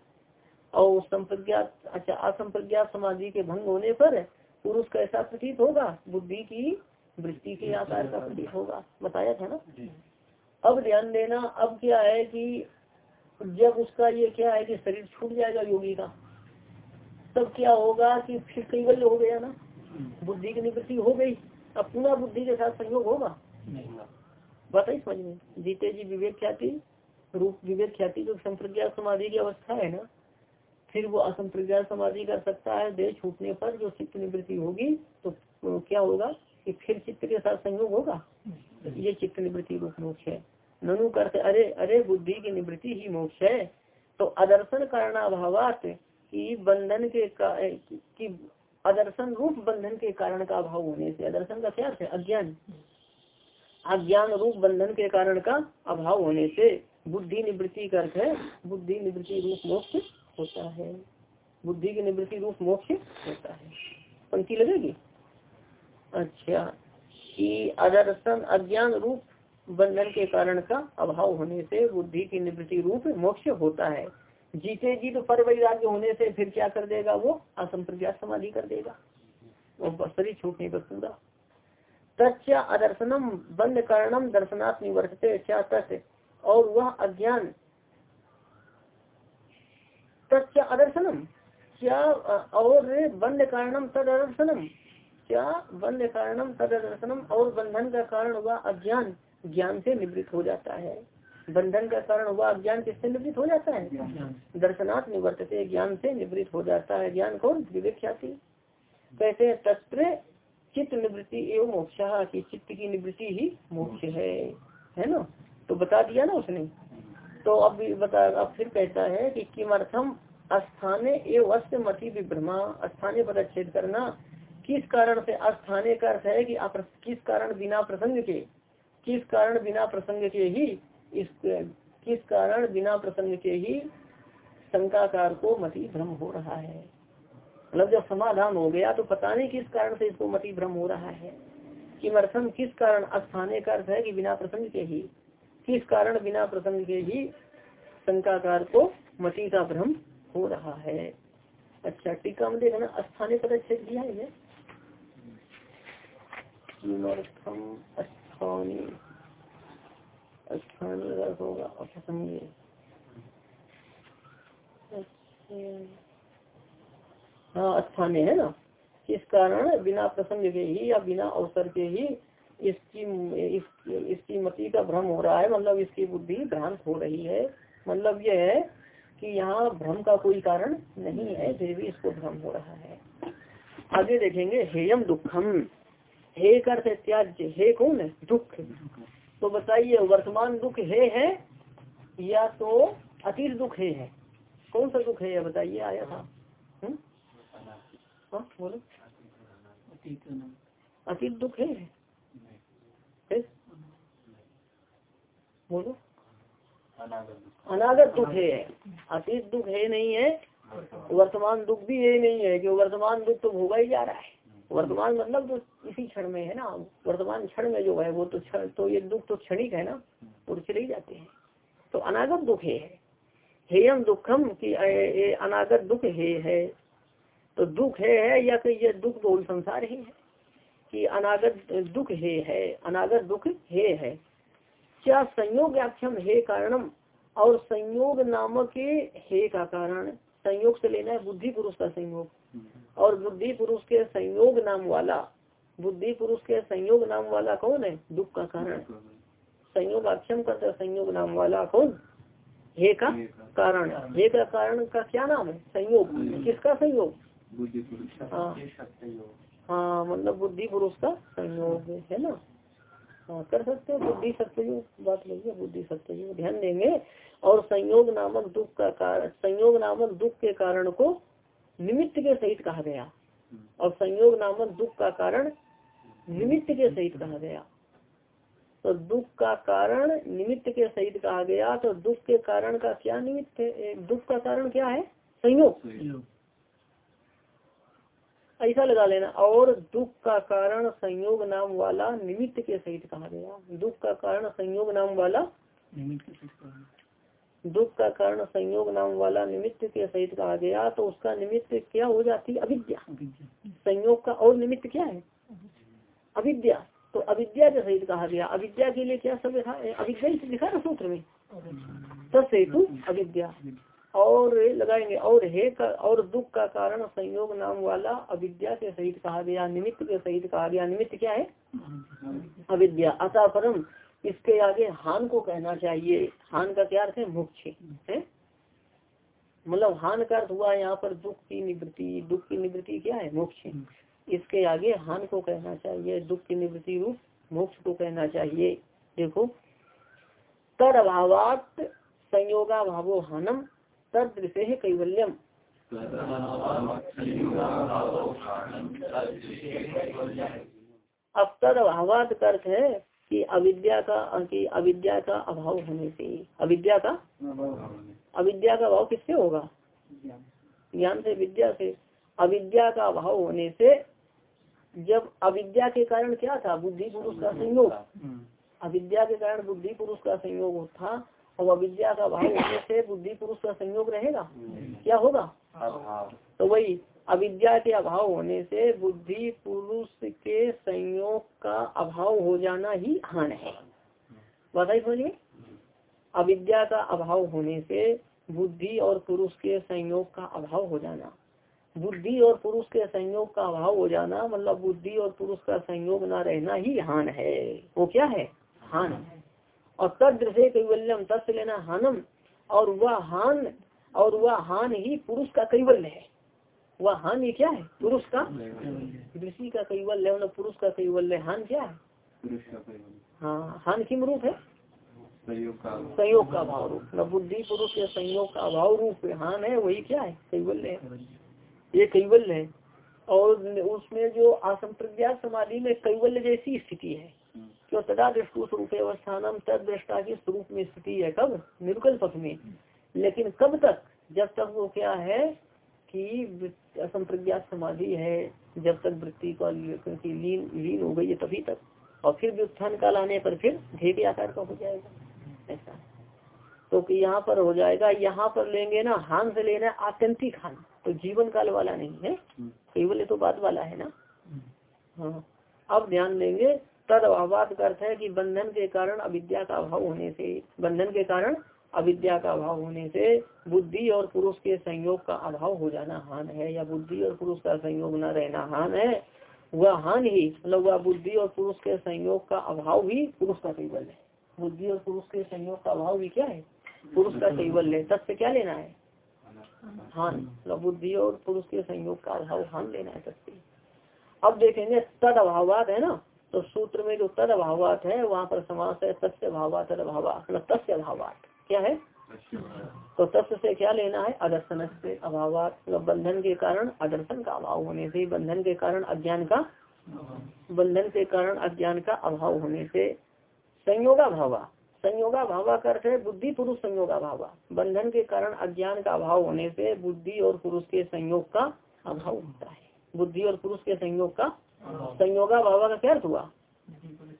और संप्रज्ञात अच्छा असंप्रज्ञात समाधि के भंग होने पर पुरुष कैसा प्रतीत होगा? बुद्धि की वृत्ति के आकार का प्रतीत होगा। बताया था ना? अब ध्यान देना अब क्या है कि जब उसका ये क्या है कि शरीर छूट जाएगा योगी का तब क्या होगा कि फिर कैवल्य हो गया ना? बुद्धि की निवृत्ति हो गई अब पुनः बुद्धि के साथ संयोग होगा? बताइए समझ में। जीते जी विवेक ख्याति रूप विवेक ख्याति जो संप्रज्ञा समाधि की अवस्था है ना फिर वो असंप्रज्ञा समाधि कर सकता है देह छूटने पर जो चित्त निवृत्ति होगी तो क्या होगा कि फिर चित्त के साथ संयोग होगा? ये चित्त निवृत्ति रूप मोक्ष है। ननु करते, अरे अरे बुद्धि की निवृत्ति ही मोक्ष है। तो अदर्शन कारणाभावात की बंधन के की अदर्शन रूप बंधन के कारण का अभाव होने से, अदर्शन का क्या है? अज्ञान। अज्ञान रूप बंधन के कारण का अभाव होने से बुद्धि निवृत्ति का अर्थ है, बुद्धि निवृत्ति रूप मोक्ष होता है। बुद्धि की निवृत्ति रूप मोक्ष होता है। पंक्ति लगेगी? अच्छा कि अदर्शन अज्ञान रूप बंधन के कारण का अभाव होने से, बुद्धि की निवृत्ति रूप मोक्ष होता है। जीते जी तो पर वैराग्य होने से फिर क्या कर देगा वो? असंप्रज्ञात समाधि कर देगा। वो शरीर छूटने पर पूरा। तच्च अदर्शनम, बंद कारणम दर्शनात् निवर्तते और वह अज्ञान। तच्च अदर्शनम, क्या, और बंद कारणम तद अदर्शनम क्या बंद कारणम तद अदर्शनम और बंधन का कारण वह अज्ञान। ज्ञान से निवृत्त हो जाता है। बंधन का कारण हुआ अज्ञान किससे निवृत्त हो जाता है? दर्शनात् निवर्तते ज्ञान से निवृत्त हो जाता है। ज्ञान कौन? विवेक ख्याति हैं तत्र चित्त निवृत्ति एवं मोक्ष की चित्त की निवृत्ति ही मोक्ष है। है ना? तो बता दिया ना उसने। तो अब बता अब फिर कहता है कि किमर्थम अस्थाने एवं अस्त मति विभ्रमा। स्थानीय पदच्छेद करना किस कारण से? अस्थाने का अर्थ है कि किस कारण? बिना प्रसंग के। किस कारण बिना प्रसंग के ही इस, किस कारण बिना प्रसंग के ही शंकाकार को मति भ्रम हो रहा है? मतलब जब समाधान हो गया तो पता नहीं किस कारण से इसको मति भ्रम हो रहा है। कि मर्थम किस कारण स्थानीय का अर्थ है कि बिना प्रसंग के ही, किस कारण बिना प्रसंग के ही शंकाकार को मति का भ्रम हो रहा है? अच्छा टीका में देखना स्थानीय पद अच्छे दिया है होगा असंज्ञ हाँ स्थानीय है ना इस कारण बिना प्रसंग के ही या बिना अवसर के ही इसकी इस, इसकी मति का भ्रम हो रहा है मतलब इसकी बुद्धि भ्रांत हो रही है मतलब यह है कि यहाँ भ्रम का कोई कारण नहीं है फिर भी इसको भ्रम हो रहा है आगे देखेंगे हेयम दुखम हे कर त्याज्य हे कौन है? दुख। तो बताइए वर्तमान दुख है है या तो अतीत दुख है, है? कौन सा दुख है बताइए आया था? हाँ, बोलो। अतीत दुख है? बोलो। अनागत दुख है। अतीत दुख है नहीं है वर्तमान दुख भी है नहीं है कि वर्तमान दुख तो भोगा ही जा रहा है। वर्तमान मतलब इसी क्षण में है ना वर्तमान क्षण में जो है वो तो क्षण तो ये दुख तो क्षणिक है ना वो तो चले जाते हैं। तो अनागत दुख है। हेयम दुखम की अनागत दुख हे है। तो दुख है, है या कि ये दुख बोल संसार ही है? कि अनागत दुख हे है अनागत दुख हे है। क्या संयोग व्याख्यम हे कारणम? और संयोग नामक हे का कारण संयोग से लेना है बुद्धि पुरुष का संयोग। और बुद्धि पुरुष के संयोग नाम वाला बुद्धि पुरुष के संयोग नाम वाला कौन है? दुख का कारण। संयोग अक्षम करते संयोग नाम वाला कौन? हे का कारण। हे का कारण का क्या नाम है? संयोग। किसका संयोग? हाँ। हाँ मतलब बुद्धि पुरुष का संयोग है ना? हाँ कर सकते हो। बुद्धि सत्ययोग बात लगी है बुद्धि सत्ययोग ध्यान देंगे। और संयोग नामक दुख का कारण संयोग नामक दुख के कारण को निमित्त के सहित कहा गया। और संयोग नामक दुख का कारण निमित्त के सहित कहा गया। तो दुख का कारण निमित्त के सहित कहा गया तो दुख के कारण का क्या निमित्त है? दुख का कारण क्या है? संयोग। ऐसा लगा लेना। और दुख का कारण संयोग नाम वाला निमित्त के सहित कहा गया। दुख का कारण संयोग नाम वाला निमित्त दुख का कारण संयोग नाम वाला निमित्त के सहित कहा गया तो उसका निमित्त क्या हो जाती? अविद्या। संयोग का और निमित्त क्या है? अविद्या। तो अविद्या के सहित कहा गया। अविद्या के लिए क्या सब लिखा अविद्या लिखा ना सूत्र में। तत्तु अविद्या। और लगाएँगे, और हे का, और दुख का कारण संयोग नाम वाला अविद्या के सहित कहा गया, निमित्त के सहित कहा गया। निमित्त क्या है? अविद्या। अतः परम इसके आगे हान को कहना चाहिए। हान का क्या अर्थ है? मोक्ष है। मतलब हान का अर्थ हुआ यहाँ पर दुख की निवृत्ति। दुख की निवृत्ति क्या है? मोक्ष इसके आगे हान को कहना चाहिए, दुख की निवृत्ति रूप मोक्ष को कहना चाहिए। देखो तद अभावात संयोगा भावो हानम तद दृश्य कैवल्यम। अब तद अभावात अर्थ है कि अविद्या का, कि अविद्या का अभाव होने से, अविद्या का अविद्या का अभाव किससे होगा? ज्ञान से, विद्या से। अविद्या का अभाव होने से जब अविद्या के कारण क्या था? बुद्धि पुरुष का संयोग। अविद्या के कारण बुद्धि पुरुष का संयोग था। और अविद्या का भाव होने से बुद्धि पुरुष का संयोग रहेगा? क्या होगा? तो वही अविद्या के अभाव होने से बुद्धि पुरुष के संयोग का अभाव हो जाना ही हान है। बताइए बोलिए अविद्या का अभाव होने से बुद्धि और पुरुष के संयोग का अभाव हो जाना। बुद्धि और पुरुष के संयोग का अभाव हो जाना मतलब बुद्धि और पुरुष का संयोग न रहना ही हान है। वो क्या है? हान। और तद से कैवल्यम तत्व लेना हानम और वह हान और वह हान ही पुरुष का कैवल्य है। वह हान ये क्या है? पुरुष का ऋषि का कैवल्य मतलब पुरुष का कैवल्य। हान क्या है? हाँ हान किम रूप है? संयोग का अभाव। रूप। न बुद्धि पुरुष के संयोग का अभाव रूप हान है वही क्या है? कैवल्य है। ये कैवल्य है। और उसमें जो असंप्रज्ञात समाधि में कैवल्य जैसी स्थिति है क्यों तदा दृष्टु स्वरूप अवस्थान तद दृष्टा के स्वरूप में स्थिति है। कब? निर्कल पथ में लेकिन कब तक? जब तक वो क्या है कि असंप्रज्ञात समाधि है जब तक वृत्ति का लीन लीन हो गई है तभी तक। और फिर व्युत्थान काल आने पर फिर ढेके आकार का हो जाएगा। ऐसा। तो कि यहाँ पर हो जाएगा यहाँ पर लेंगे ना हान से लेना आत्यंतिक हान। तो जीवन काल वाला नहीं है। केवल तो बात वाला है ना। हाँ। अब ध्यान देंगे तद अभाव का अर्थ है कि बंधन के कारण अविद्या का अभाव होने से बंधन के कारण अविद्या का अभाव होने से बुद्धि और पुरुष के संयोग का अभाव हो जाना हान है या बुद्धि और पुरुष का संयोग न रहना हान है। वह हान ही मतलब वह बुद्धि और पुरुष के संयोग का अभाव भी पुरुष का केवल है। बुद्धि और पुरुष के संयोग का अभाव भी क्या है? पुरुष का केवल है। तत्व क्या लेना है? हान बुद्धि और पुरुष के संयोग का अभाव हान लेना है तत्व अब देखेंगे, तद अभावात है ना? तो सूत्र में जो तद अभावात है, वहाँ पर समास है, तस्य अभाव तद अभाव तस्य अभावात। क्या है? तो तत्व से क्या लेना है? अदर्शन से अभाव मतलब बंधन के कारण अदर्शन का अभाव होने से, बंधन के कारण अज्ञान का बंधन के कारण अज्ञान का अभाव होने से, संयोगा भावा संयोगा भावा का अर्थ है बुद्धि पुरुष संयोगा भावा। बंधन के कारण अज्ञान का अभाव होने से बुद्धि और पुरुष के संयोग का अभाव होता है। बुद्धि और पुरुष के संयोग का संयोगा भावा का क्या अर्थ हुआ?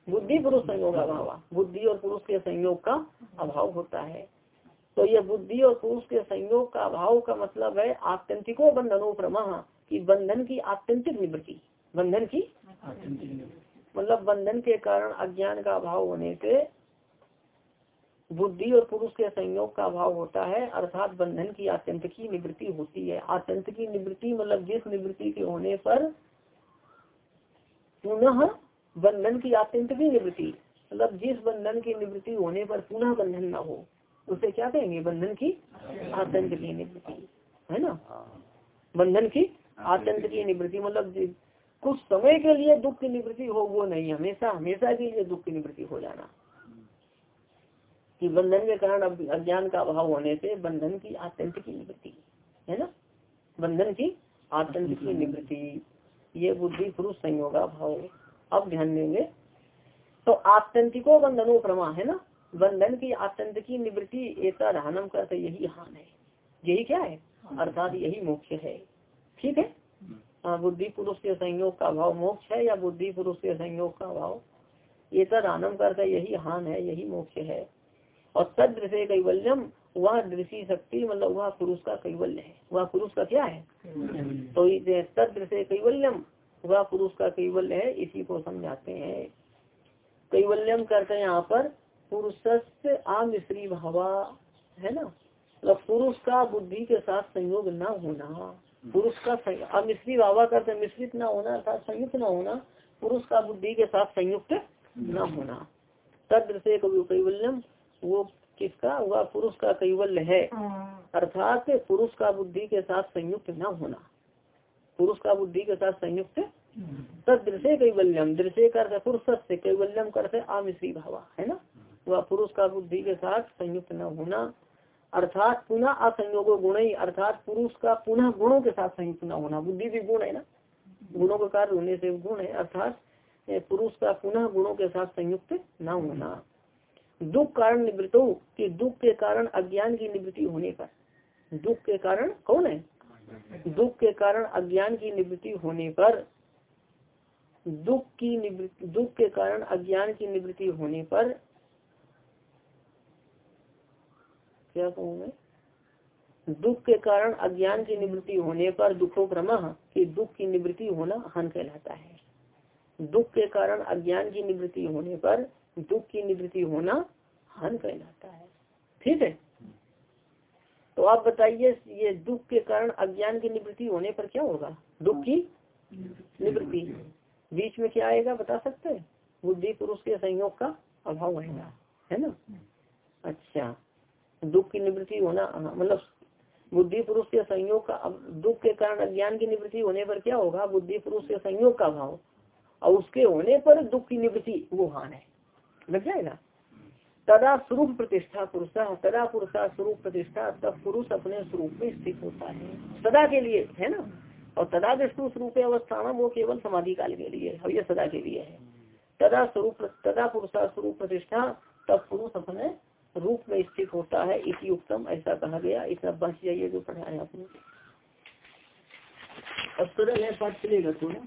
बुद्धि पुरुष संयोगा भावा। बुद्धि और पुरुष के संयोग का अभाव। होता है। तो यह बुद्धि और पुरुष के संयोग का अभाव का मतलब है आत्यंतिको बंधनो प्रमा की बंधन की आत्यंतिक निवृत्ति। बंधन की मतलब बंधन के कारण अज्ञान का अभाव होने से बुद्धि और पुरुष के संयोग का अभाव होता है, अर्थात बंधन की आत्यंत की निवृत्ति होती है। आत्यंत की निवृत्ति मतलब जिस निवृत्ति के होने पर पुनः बंधन की आत्यंत की निवृत्ति मतलब जिस बंधन की निवृत्ति होने पर पुनः बंधन न हो, उसे क्या कहेंगे? बंधन की आतंक की निवृत्ति, है ना? बंधन की आतंक की निवृत्ति मतलब कुछ समय के लिए दुख की निवृत्ति हो, वो नहीं। हमेशा हमेशा के लिए दुख की निवृत्ति हो जाना। कि बंधन के कारण अज्ञान का अभाव होने से बंधन की आतंक की निवृत्ति है ना? बंधन की आतंक की निवृत्ति ये बुद्धि पुरुष संयोगा भाव अब ध्यान देंगे। तो आतंतिको बंधनो प्रमा है ना? बंधन की आतंक की निवृत्ति ऐसा रहनम करते यही हान है। यही क्या है? अर्थात यही मोक्ष है। ठीक है? हाँ बुद्धि पुरुष के संयोग का भाव मोक्ष है या बुद्धि पुरुष के संयोग का भाव ये तद आनंद करता यही हान है यही मोक्ष है। और तद दृश्य कैवल्यम वह दृषि शक्ति मतलब वह पुरुष का कैवल्य है। वह पुरुष का क्या है? तो तद दृश्य कैवल्यम वह पुरुष का कैवल्य है इसी को समझाते हैं। कैवल्यम करते हैं यहाँ पर पुरुष आमिश्री भावा है ना? मतलब पुरुष का बुद्धि के साथ संयोग न होना। पुरुष का अमिश्री भावा करते मिश्रित न होना अर्थात संयुक्त न होना पुरुष का बुद्धि के साथ संयुक्त न होना। तद्र से कैवल्यम वो किसका? वह पुरुष का कैवल्य है। अर्थात पुरुष का बुद्धि के साथ संयुक्त न होना। पुरुष का बुद्धि के साथ संयुक्त तद दृश्य कैवल्यम। दृश्य कर पुरुष से कैवल्यम करते आमिश्री भावा है ना? वह पुरुष का बुद्धि के साथ संयुक्त न होना। अर्थात पुनः असंयोगो गुण ही अर्थात पुरुष का पुनः गुणों के साथ संयुक्त न होना। बुद्धि भी गुण है ना? गुणों का कार्य होने से गुण है। अर्थात पुरुष का पुनः गुणों के साथ संयुक्त न होना। दुख कारण निवृत्तो कि दुख के कारण अज्ञान की निवृत्ति होने पर। दुख के कारण कौन है? दुख के कारण अज्ञान की निवृत्ति होने पर। दुख की निवृत्ति, दुख के कारण अज्ञान की निवृत्ति होने पर। क्या कहूँ मैं? दुख के कारण अज्ञान की निवृत्ति होने पर दुखो दुखोक्रम की दुख की निवृत्ति होना हन कहलाता है। दुख के कारण अज्ञान की निवृत्ति होने पर दुख की निवृत्ति होना हान कहलाता है। ठीक है? तो आप बताइए, ये दुख के कारण अज्ञान की निवृत्ति होने पर क्या होगा? दुख की निवृत्ति। बीच में क्या आएगा, बता सकते हैं? बुद्धि पुरुष के संयोग का अभाव आएगा, है ना? अच्छा दुख की निवृत्ति होना मतलब बुद्धि पुरुष के संयोग का दुख के कारण अज्ञान की निवृत्ति होने पर क्या होगा? बुद्धि पुरुष के संयोग का अभाव। और उसके होने पर दुख की निवृत्ति वो हान है। लग जाएगा। तदा स्वरूप प्रतिष्ठा पुरुषा, तदा पुरुषा स्वरूप प्रतिष्ठा, तब पुरुष अपने स्वरूप में स्थित होता है। सदा के लिए, है ना? और तदा दृष्टु स्वरूप अवस्थान, वो केवल समाधि काल के लिए है ये सदा के लिए है। तदा स्वरूप, तदा पुरुषा स्वरूप प्रतिष्ठा, तब पुरुष अपने रूप में स्थित होता है इसी उत्तम ऐसा कहा गया। इतना बच जाइए जो पढ़ाया आपने। अब सरल है पाठ चलेगा थोड़ा।